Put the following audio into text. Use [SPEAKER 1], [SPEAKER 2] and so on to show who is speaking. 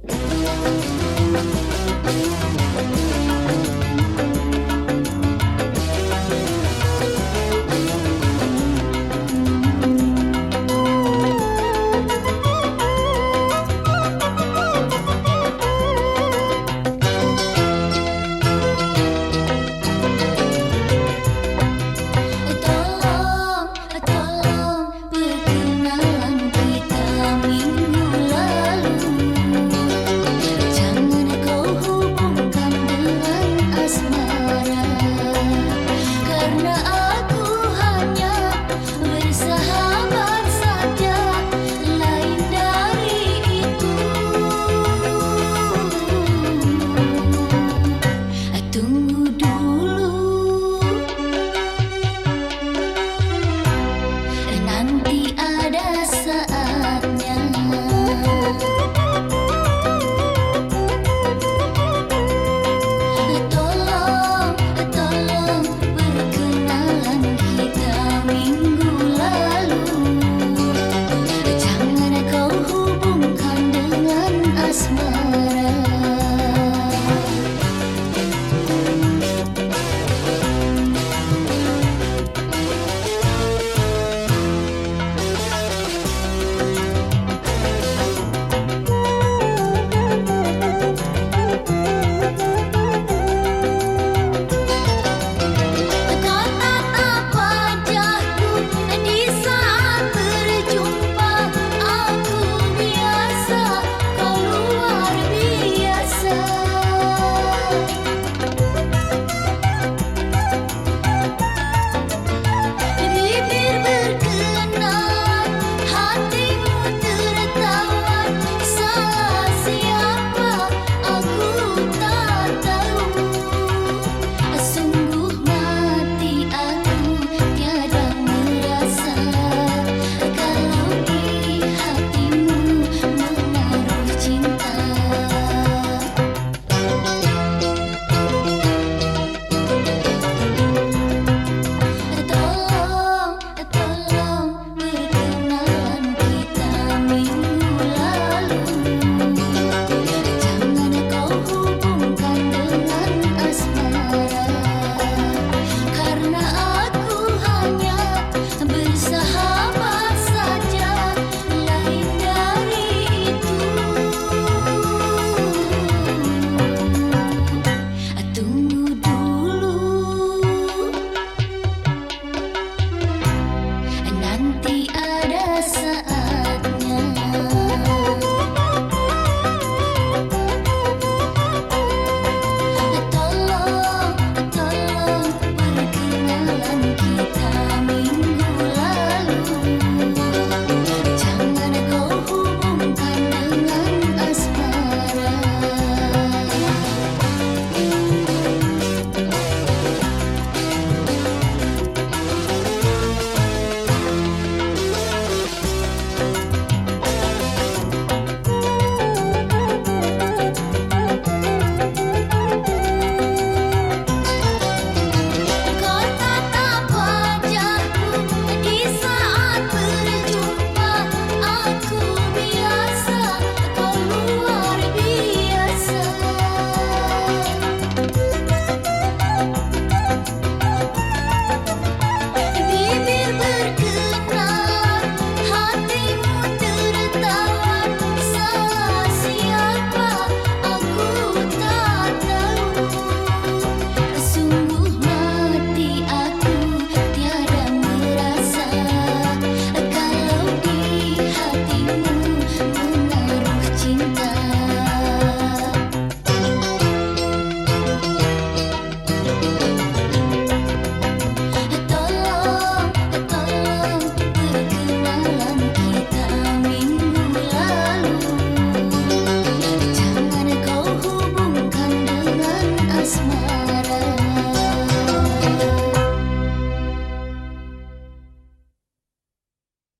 [SPEAKER 1] Thank you. Kudu